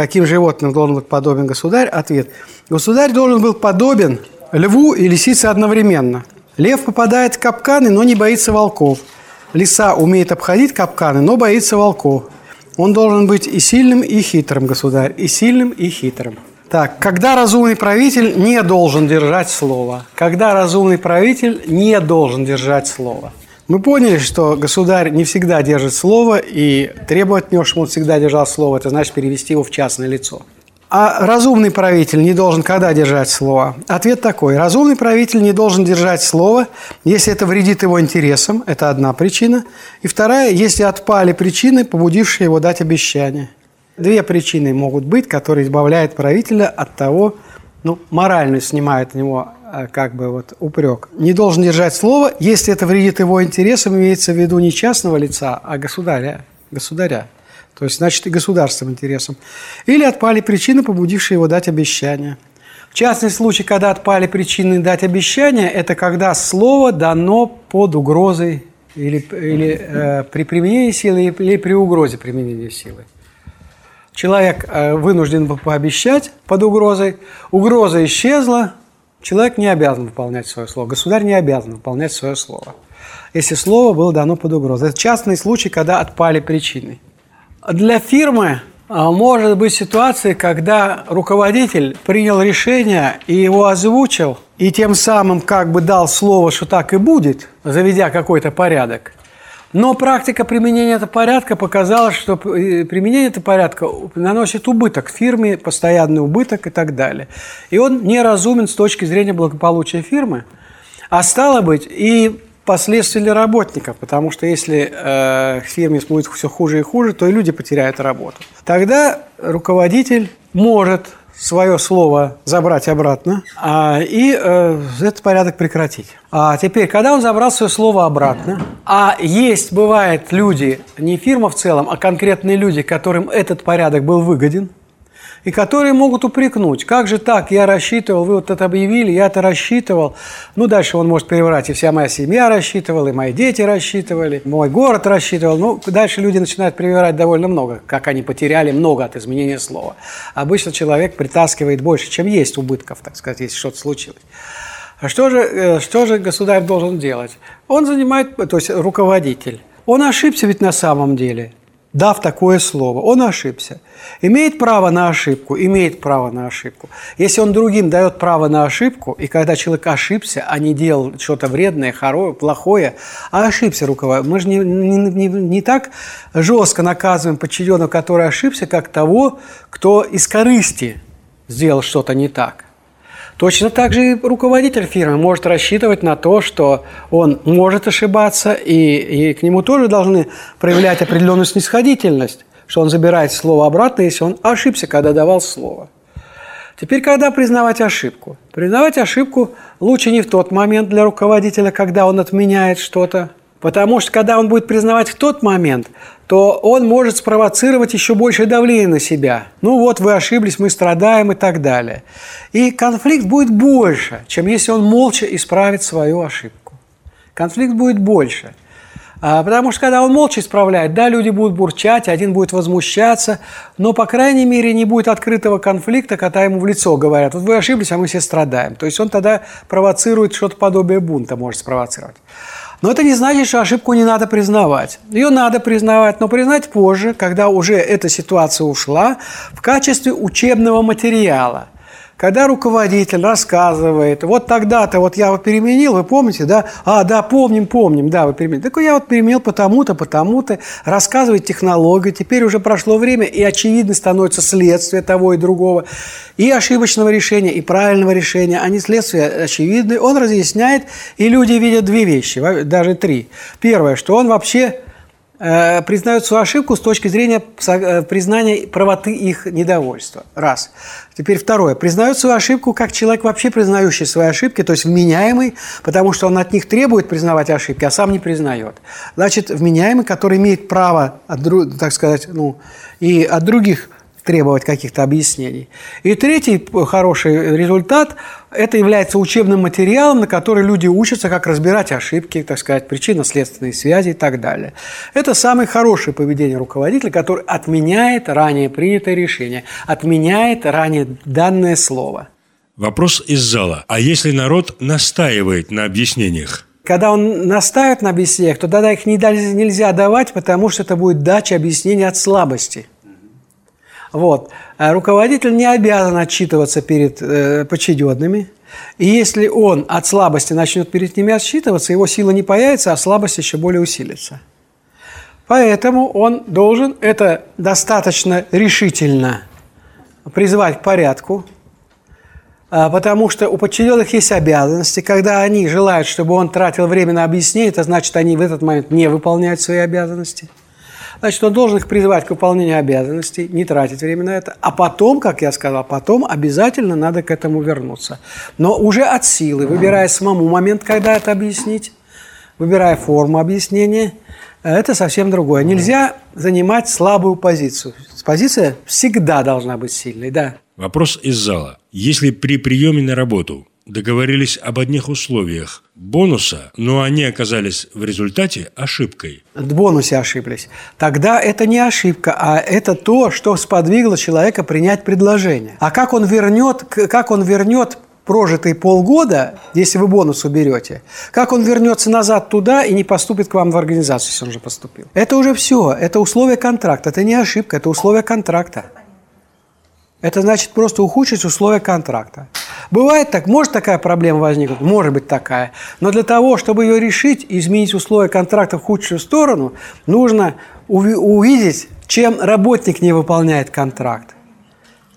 Каким животным должен быть подобен государь? Ответ. Государь должен был подобен льву и лисице одновременно. Лев попадает в капканы, но не боится волков. Лиса умеет обходить капканы, но боится волков. Он должен быть и сильным, и хитрым, государь, и сильным, и хитрым. Так, когда разумный правитель не должен держать слово? Когда разумный правитель не должен держать слово? Мы поняли, что государь не всегда держит слово, и требовать от него, чтобы он всегда держал слово, это значит перевести его в частное лицо. А разумный правитель не должен когда держать слово? Ответ такой. Разумный правитель не должен держать слово, если это вредит его интересам. Это одна причина. И вторая, если отпали причины, побудившие его дать обещание. Две причины могут быть, которые избавляют правителя от того, ну, морально снимают от него как бы вот упрек. Не должен держать слово, если это вредит его интересам, имеется в виду не частного лица, а государя. государя то есть, значит, и государственным интересам. Или отпали причины, побудившие его дать обещание. Частный случай, когда отпали причины дать обещание, это когда слово дано под угрозой или, или э, при применении силы, или при угрозе применения силы. Человек э, вынужден пообещать под угрозой, угроза исчезла, человек не обязан выполнять свое слово, государь не обязан выполнять свое слово, если слово было дано под угрозой. Это частный случай, когда отпали причины. Для фирмы а, может быть ситуация, когда руководитель принял решение и его озвучил, и тем самым как бы дал слово, что так и будет, заведя какой-то порядок. Но практика применения этого порядка показала, что э, применение этого порядка наносит убыток фирме, постоянный убыток и так далее. И он неразумен с точки зрения благополучия фирмы, а стало быть и последствия для работников, потому что если э, фирме будет все хуже и хуже, то и люди потеряют работу. Тогда руководитель может свое слово забрать обратно а, и э, этот порядок прекратить. А теперь, когда он забрал свое слово обратно, а есть, бывает, люди, не фирма в целом, а конкретные люди, которым этот порядок был выгоден – и которые могут упрекнуть. Как же так? Я рассчитывал, вы вот это объявили, я это рассчитывал. Ну, дальше он может переврать, и вся моя семья рассчитывала, и мои дети рассчитывали, мой город рассчитывал. Ну, дальше люди начинают привирать довольно много, как они потеряли много от изменения слова. Обычно человек притаскивает больше, чем есть убытков, так сказать, если что-то случилось. А что же, э, что же государь должен делать? Он занимает, то есть руководитель. Он ошибся ведь на самом деле дав такое слово. Он ошибся. Имеет право на ошибку? Имеет право на ошибку. Если он другим дает право на ошибку, и когда человек ошибся, а не делал что-то вредное, хорошее, плохое, а ошибся руководитель, мы же не, не, не, не так жестко наказываем подчиненного, который ошибся, как того, кто из корысти сделал что-то не так. Точно так же и руководитель фирмы может рассчитывать на то, что он может ошибаться, и, и к нему тоже должны проявлять определенную снисходительность, что он забирает слово обратно, если он ошибся, когда давал слово. Теперь, когда признавать ошибку? Признавать ошибку лучше не в тот момент для руководителя, когда он отменяет что-то, Потому что когда он будет признавать в тот момент, то он может спровоцировать еще большее давление на себя. Ну вот, вы ошиблись, мы страдаем и так далее. И конфликт будет больше, чем если он молча исправит свою ошибку. Конфликт будет больше. А, потому что когда он молча исправляет, да, люди будут бурчать, один будет возмущаться, но, по крайней мере, не будет открытого конфликта, когда ему в лицо говорят, вот вы ошиблись, а мы все страдаем. То есть он тогда провоцирует что-то подобие бунта, может спровоцировать. Но это не значит, что ошибку не надо признавать. Ее надо признавать, но признать позже, когда уже эта ситуация ушла, в качестве учебного материала – когда руководитель рассказывает, вот тогда-то вот я вот переменил, вы помните, да? А, да, помним, помним, да, вы переменили. Так я вот переменил потому-то, потому-то, рассказывает технологию, теперь уже прошло время, и очевидно становится следствие того и другого, и ошибочного решения, и правильного решения, они следствия очевидны. Он разъясняет, и люди видят две вещи, даже три. Первое, что он вообще признают свою ошибку с точки зрения э, признания правоты их недовольства. Раз. Теперь второе. Признают свою ошибку как человек, вообще признающий свои ошибки, то есть вменяемый, потому что он от них требует признавать ошибки, а сам не признает. Значит, вменяемый, который имеет право, от, так сказать, ну, и от других требовать каких-то объяснений. И третий хороший результат – это является учебным материалом, на который люди учатся, как разбирать ошибки, так сказать, причинно-следственные связи и так далее. Это самое хорошее поведение руководителя, который отменяет ранее принятое решение, отменяет ранее данное слово. Вопрос из зала. А если народ настаивает на объяснениях? Когда он настаивает на объяснениях, то тогда их нельзя давать, потому что это будет дача объяснения от слабости. Вот. А руководитель не обязан отчитываться перед э, подчиненными. И если он от слабости начнет перед ними отчитываться, его сила не появится, а слабость еще более усилится. Поэтому он должен это достаточно решительно призвать к порядку, а, потому что у подчиненных есть обязанности. Когда они желают, чтобы он тратил время на объяснение, это значит, они в этот момент не выполняют свои обязанности. Значит, он должен их призвать к выполнению обязанностей, не тратить время на это. А потом, как я сказал, потом обязательно надо к этому вернуться. Но уже от силы, выбирая самому момент, когда это объяснить, выбирая форму объяснения, это совсем другое. Нельзя занимать слабую позицию. Позиция всегда должна быть сильной, да. Вопрос из зала. Если при приеме на работу договорились об одних условиях бонуса, но они оказались в результате ошибкой. В бонусе ошиблись. Тогда это не ошибка, а это то, что сподвигло человека принять предложение. А как он вернет, как он вернет прожитые полгода, если вы бонус уберете, как он вернется назад туда и не поступит к вам в организацию, если он уже поступил. Это уже все. Это условие контракта. Это не ошибка, это условие контракта. Это значит просто ухудшить условия контракта. Бывает так, может такая проблема возникнуть, может быть такая. Но для того, чтобы ее решить и изменить условия контракта в худшую сторону, нужно увидеть, чем работник не выполняет контракт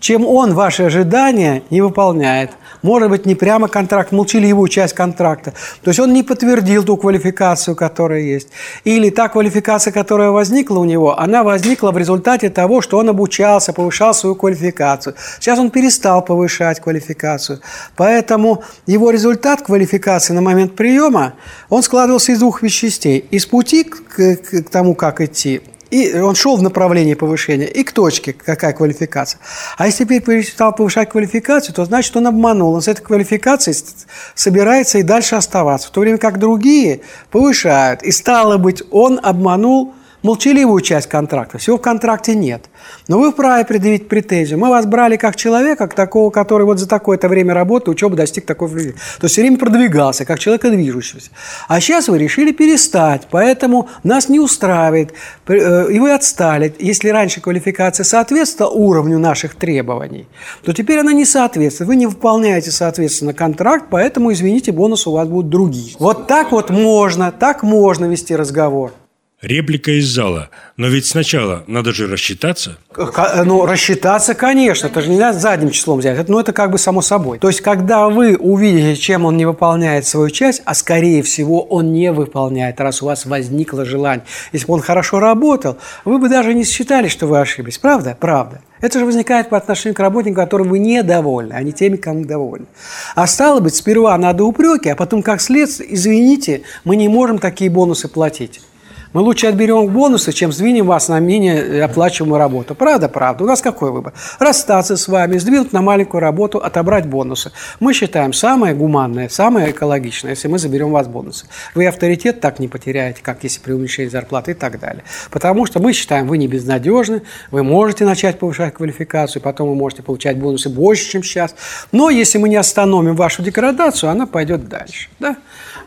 чем он ваши ожидания не выполняет. Может быть, не прямо контракт, молчаливую часть контракта. То есть он не подтвердил ту квалификацию, которая есть. Или та квалификация, которая возникла у него, она возникла в результате того, что он обучался, повышал свою квалификацию. Сейчас он перестал повышать квалификацию. Поэтому его результат квалификации на момент приема, он складывался из двух вещей. Из пути к, к, к тому, как идти, и он шел в направлении повышения, и к точке, какая квалификация. А если теперь перестал повышать квалификацию, то значит, он обманул. Он с этой квалификацией собирается и дальше оставаться. В то время как другие повышают. И стало быть, он обманул молчаливую часть контракта. Всего в контракте нет. Но вы вправе предъявить претензию. Мы вас брали как человека, как такого, который вот за такое-то время работы, учебы достиг такой То есть все время продвигался, как человека движущегося. А сейчас вы решили перестать, поэтому нас не устраивает, э, и вы отстали. Если раньше квалификация соответствовала уровню наших требований, то теперь она не соответствует. Вы не выполняете, соответственно, контракт, поэтому, извините, бонусы у вас будут другие. Вот так вот можно, так можно вести разговор. Реплика из зала. Но ведь сначала надо же рассчитаться. Ну, рассчитаться, конечно. Это же нельзя задним числом взять. Это, ну, это как бы само собой. То есть, когда вы увидите, чем он не выполняет свою часть, а скорее всего он не выполняет, раз у вас возникло желание. Если бы он хорошо работал, вы бы даже не считали, что вы ошиблись. Правда? Правда. Это же возникает по отношению к работнику, которым вы недовольны, а не теми, кому довольны. А стало быть, сперва надо упреки, а потом, как следствие, извините, мы не можем такие бонусы платить. Мы лучше отберем бонусы, чем сдвинем вас на менее оплачиваемую работу. Правда, правда. У нас какой выбор? Расстаться с вами, сдвинуть на маленькую работу, отобрать бонусы. Мы считаем самое гуманное, самое экологичное, если мы заберем у вас бонусы. Вы авторитет так не потеряете, как если при уменьшении зарплаты и так далее. Потому что мы считаем, вы не безнадежны, вы можете начать повышать квалификацию, потом вы можете получать бонусы больше, чем сейчас. Но если мы не остановим вашу деградацию, она пойдет дальше. Да?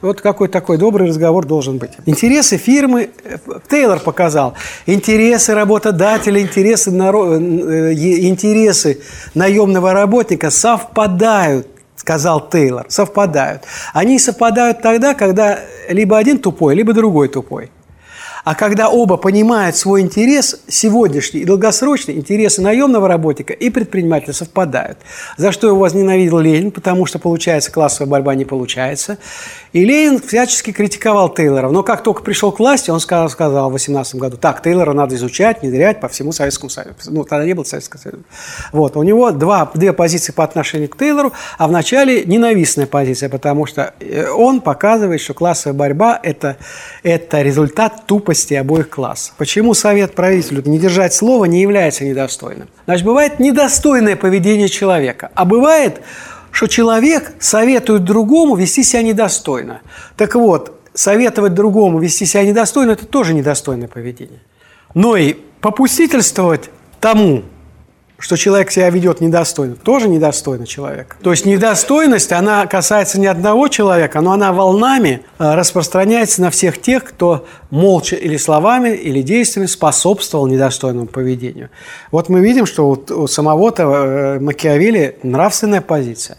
Вот какой такой добрый разговор должен быть. Интересы фирмы, э, Тейлор показал, интересы работодателя, интересы, наро... Э, интересы наемного работника совпадают сказал Тейлор, совпадают. Они совпадают тогда, когда либо один тупой, либо другой тупой. А когда оба понимают свой интерес, сегодняшний и долгосрочный, интересы наемного работника и предпринимателя совпадают. За что его возненавидел Ленин, потому что, получается, классовая борьба не получается. И Ленин всячески критиковал Тейлора. Но как только пришел к власти, он сказал, сказал в 18 году, так, Тейлора надо изучать, внедрять по всему Советскому Союзу. Ну, тогда не было Советского Союза. Вот, у него два, две позиции по отношению к Тейлору, а вначале ненавистная позиция, потому что э, он показывает, что классовая борьба – это, это результат тупости справедливости обоих классов. Почему совет правителю не держать слово не является недостойным? Значит, бывает недостойное поведение человека, а бывает, что человек советует другому вести себя недостойно. Так вот, советовать другому вести себя недостойно – это тоже недостойное поведение. Но и попустительствовать тому, что человек себя ведет недостойно, тоже недостойно человек. То есть недостойность, она касается не одного человека, но она волнами э, распространяется на всех тех, кто молча или словами, или действиями способствовал недостойному поведению. Вот мы видим, что у самого-то э, Макиавелли нравственная позиция.